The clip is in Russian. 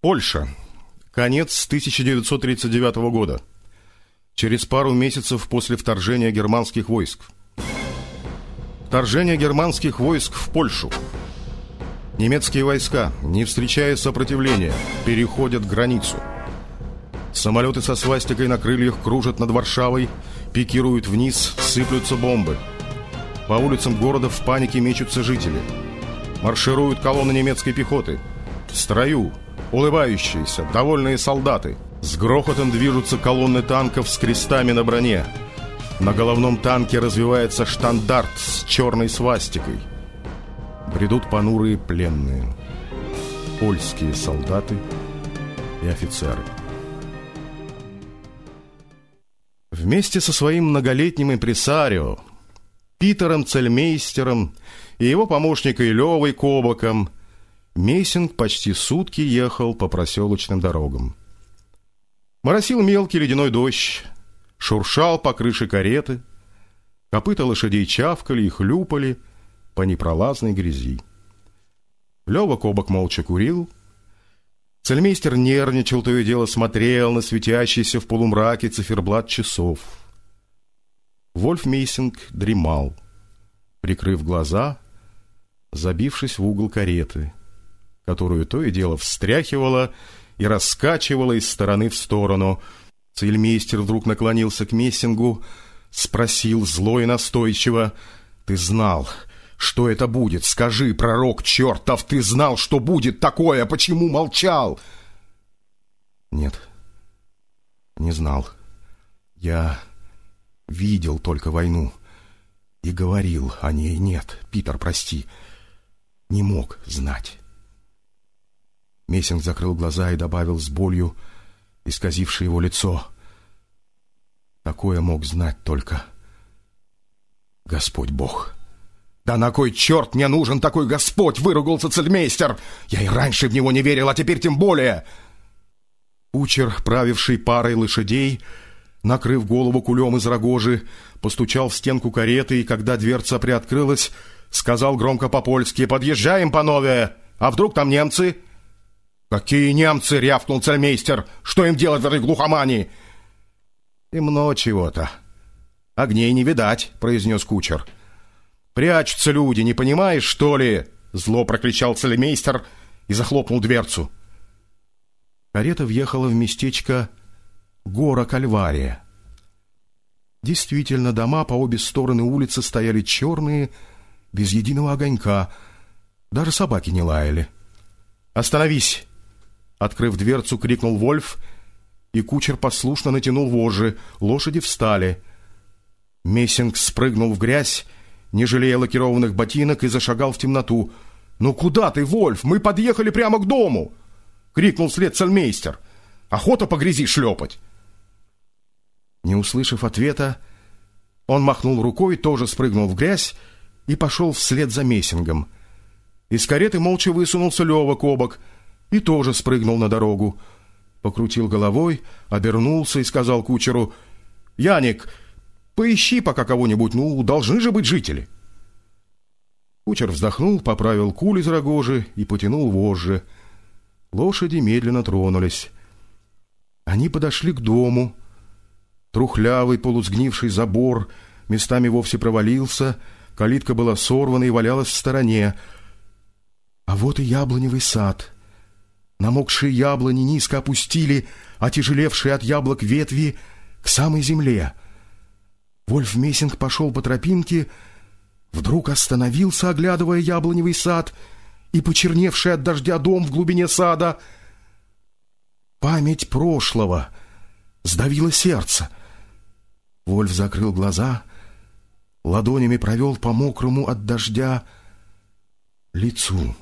Польша. Конец 1939 года. Через пару месяцев после вторжения германских войск. Вторжение германских войск в Польшу. Немецкие войска, не встречая сопротивления, переходят границу. Самолеты со свастикой на крыльях кружат над Варшавой, пикируют вниз, сыплются бомбы. По улицам города в панике мечутся жители. Маршируют колонны немецкой пехоты. В строю, улыбающиеся, довольные солдаты. С грохотом движутся колонны танков с крестами на броне. На головном танке развивается штандарт с черной свастикой. Бредут понурые пленные. Польские солдаты и офицеры. Вместе со своим многолетним импресарио, Питером Цельмейстером и его помощникой Левой Кобаком, Мессинг почти сутки ехал по проселочным дорогам. Моросил мелкий ледяной дождь, шуршал по крыше кареты, копыта лошадей чавкали и хлюпали по непролазной грязи. Лева Кобак молча курил, Цельмейстер нервничал, то и дело смотрел на светящийся в полумраке циферблат часов. Вольф Мейсинг дремал, прикрыв глаза, забившись в угол кареты, которую то и дело встряхивала и раскачивала из стороны в сторону. Цельмейстер вдруг наклонился к Мессингу, спросил зло и настойчиво, «Ты знал, что это будет? Скажи, пророк чертов, ты знал, что будет такое, почему молчал? Нет, не знал. Я видел только войну и говорил о ней нет. Питер, прости, не мог знать. Мессинг закрыл глаза и добавил с болью, исказившее его лицо. Такое мог знать только Господь Бог. «Да на кой черт мне нужен такой Господь?» — выругался цельмейстер. «Я и раньше в него не верил, а теперь тем более!» Кучер, правивший парой лошадей, накрыв голову кулем из рогожи, постучал в стенку кареты, и когда дверца приоткрылась, сказал громко по-польски «Подъезжаем, панове! А вдруг там немцы?» «Какие немцы?» — рявкнул цельмейстер. «Что им делать в этой глухомании?» «Темно чего-то. Огней не видать», — произнес кучер. «Прячутся люди, не понимаешь, что ли?» Зло прокричал целемейстер и захлопнул дверцу. Карета въехала в местечко Гора Кальвария. Действительно, дома по обе стороны улицы стояли черные, без единого огонька. Даже собаки не лаяли. «Остановись!» Открыв дверцу, крикнул Вольф, и кучер послушно натянул вожжи. Лошади встали. Мессинг спрыгнул в грязь не жалея лакированных ботинок, и зашагал в темноту. «Ну куда ты, Вольф? Мы подъехали прямо к дому!» — крикнул вслед цельмейстер. «Охота по грязи шлепать!» Не услышав ответа, он махнул рукой, тоже спрыгнул в грязь и пошел вслед за Мессингом. Из кареты молча высунулся Лева Кобок и тоже спрыгнул на дорогу. Покрутил головой, обернулся и сказал кучеру, «Яник, Поищи пока кого-нибудь, ну, должны же быть жители. Кучер вздохнул, поправил куль из рогожи и потянул вожжи. Лошади медленно тронулись. Они подошли к дому. Трухлявый, полусгнивший забор местами вовсе провалился, калитка была сорвана и валялась в стороне. А вот и яблоневый сад. Намокшие яблони низко опустили, отяжелевшие от яблок ветви к самой земле — Вольф Мессинг пошел по тропинке, вдруг остановился, оглядывая яблоневый сад и почерневший от дождя дом в глубине сада. Память прошлого сдавила сердце. Вольф закрыл глаза, ладонями провел по мокрому от дождя лицу.